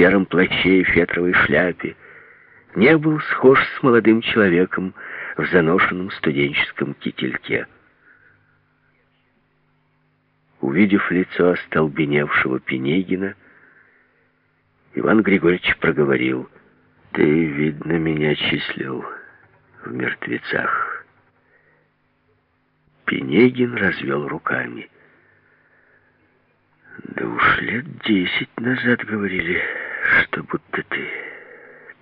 сером плаще и фетровой шляпе, не был схож с молодым человеком в заношенном студенческом кительке. Увидев лицо остолбеневшего Пенегина, Иван Григорьевич проговорил, «Ты, видно, меня числил в мертвецах». Пенегин развел руками. «Да уж лет десять назад говорили, что будто ты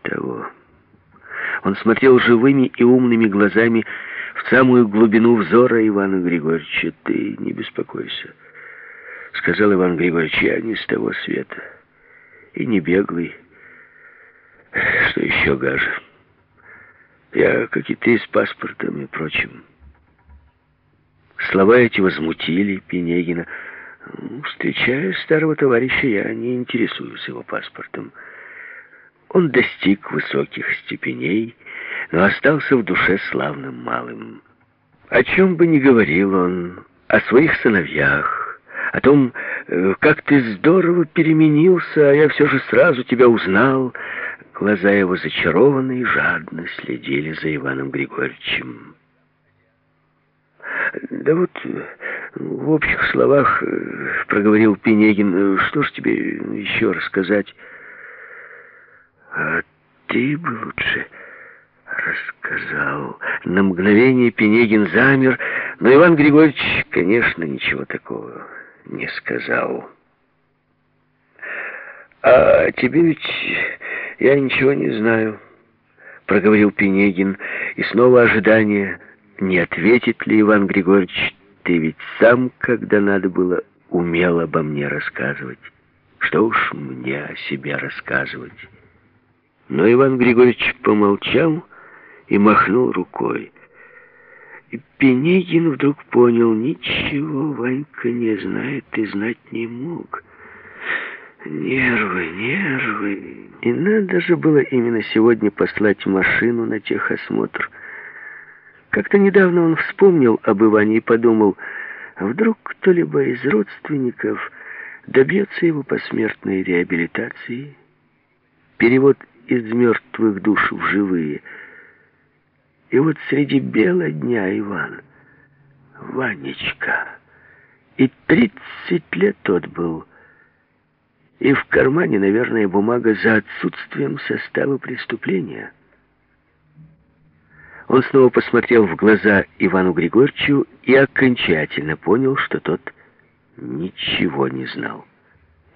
того». Он смотрел живыми и умными глазами в самую глубину взора Ивана Григорьевича. «Ты не беспокойся», — сказал Иван Григорьевич, — «я не с того света» и не беглый. Что еще гаже? Я, как и ты, с паспортом и прочим. Слова эти возмутили Пенегина. Встречая старого товарища, я не интересуюсь его паспортом. Он достиг высоких степеней, но остался в душе славным малым. О чем бы ни говорил он, о своих сыновьях, о том, э, как ты здорово переменился, а я все же сразу тебя узнал. Глаза его зачарованные жадно следили за Иваном Григорьевичем. «Да вот, в общих словах, э, — проговорил Пенегин, — что ж тебе еще рассказать? А ты бы лучше рассказал». На мгновение Пенегин замер, но Иван Григорьевич, конечно, ничего такого не сказал. «А тебе ведь я ничего не знаю», — проговорил Пенегин, и снова ожидание, не ответит ли Иван Григорьевич, ты ведь сам, когда надо было, умел обо мне рассказывать. Что уж мне о себе рассказывать. Но Иван Григорьевич помолчал и махнул рукой. И Пенегин вдруг понял, ничего Ванька не знает и знать не мог. Нервы, нервы. И надо же было именно сегодня послать машину на техосмотр. Как-то недавно он вспомнил об Иване и подумал, а вдруг кто-либо из родственников добьется его посмертной реабилитации, перевод из мертвых душ в живые – и вот среди бела дня Иван, Ванечка, и тридцать лет тот был, и в кармане, наверное, бумага за отсутствием состава преступления. Он снова посмотрел в глаза Ивану Григорьевичу и окончательно понял, что тот ничего не знал.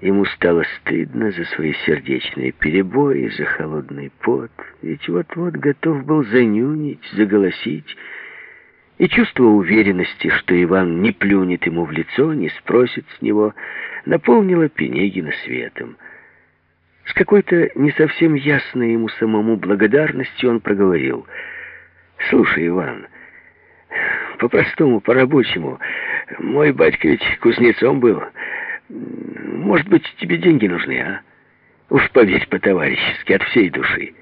Ему стало стыдно за свои сердечные перебои, за холодный пот, ведь вот-вот готов был занюнить, заголосить, и чувство уверенности, что Иван не плюнет ему в лицо, не спросит с него, наполнило Пенегина светом. С какой-то не совсем ясной ему самому благодарностью он проговорил. «Слушай, Иван, по-простому, по-рабочему, мой батька ведь кузнецом был». Может быть, тебе деньги нужны, а? Уж поверь по-товарищески, от всей души.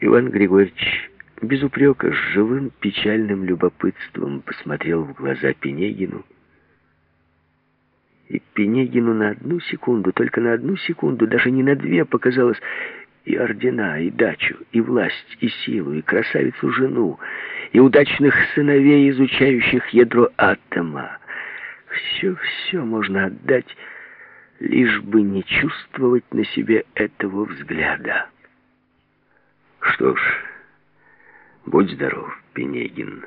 Иван Григорьевич без упрека, с живым печальным любопытством посмотрел в глаза Пенегину. И Пенегину на одну секунду, только на одну секунду, даже не на две, показалось и ордена, и дачу, и власть, и силу, и красавицу жену, и удачных сыновей, изучающих ядро атома, все-все можно отдать, лишь бы не чувствовать на себе этого взгляда. Что ж, будь здоров, Пенегин,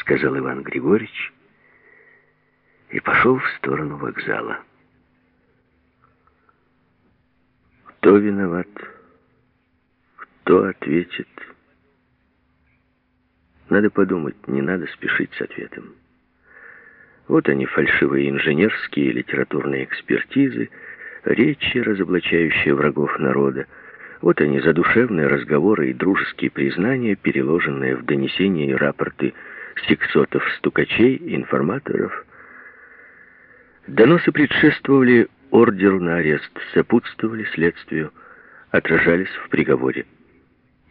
сказал Иван Григорьевич и пошел в сторону вокзала. Кто виноват? Кто ответит? Надо подумать, не надо спешить с ответом. Вот они, фальшивые инженерские и литературные экспертизы, речи, разоблачающие врагов народа. Вот они, задушевные разговоры и дружеские признания, переложенные в донесения и рапорты сексотов-стукачей, информаторов. Доносы предшествовали ордеру на арест, сопутствовали следствию, отражались в приговоре.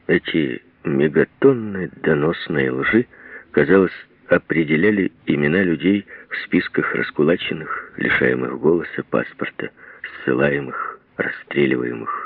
Эти мегатонны доносные лжи, казалось, определяли имена людей в списках раскулаченных, лишаемых голоса, паспорта, ссылаемых, расстреливаемых.